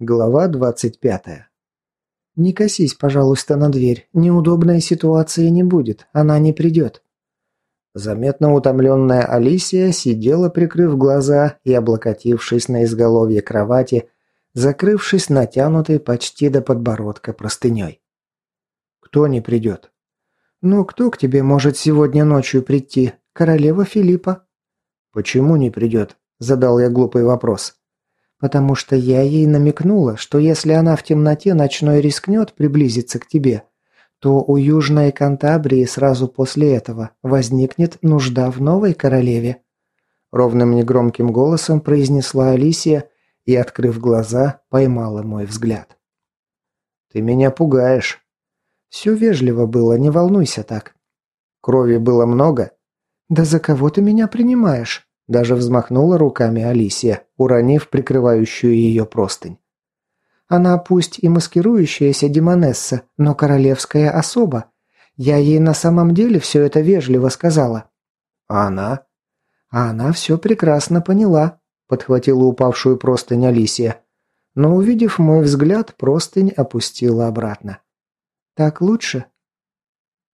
Глава 25. «Не косись, пожалуйста, на дверь. Неудобной ситуации не будет. Она не придет». Заметно утомленная Алисия сидела, прикрыв глаза и облокотившись на изголовье кровати, закрывшись натянутой почти до подбородка простыней. «Кто не придет?» «Ну, кто к тебе может сегодня ночью прийти? Королева Филиппа?» «Почему не придет?» – задал я глупый вопрос. «Потому что я ей намекнула, что если она в темноте ночной рискнет приблизиться к тебе, то у Южной Кантабрии сразу после этого возникнет нужда в новой королеве». Ровным негромким голосом произнесла Алисия и, открыв глаза, поймала мой взгляд. «Ты меня пугаешь». «Все вежливо было, не волнуйся так». «Крови было много?» «Да за кого ты меня принимаешь?» Даже взмахнула руками Алисия, уронив прикрывающую ее простынь. Она пусть и маскирующаяся демонесса, но королевская особа. Я ей на самом деле все это вежливо сказала. А она? А она все прекрасно поняла, подхватила упавшую простынь Алисия. Но увидев мой взгляд, простынь опустила обратно. «Так лучше?»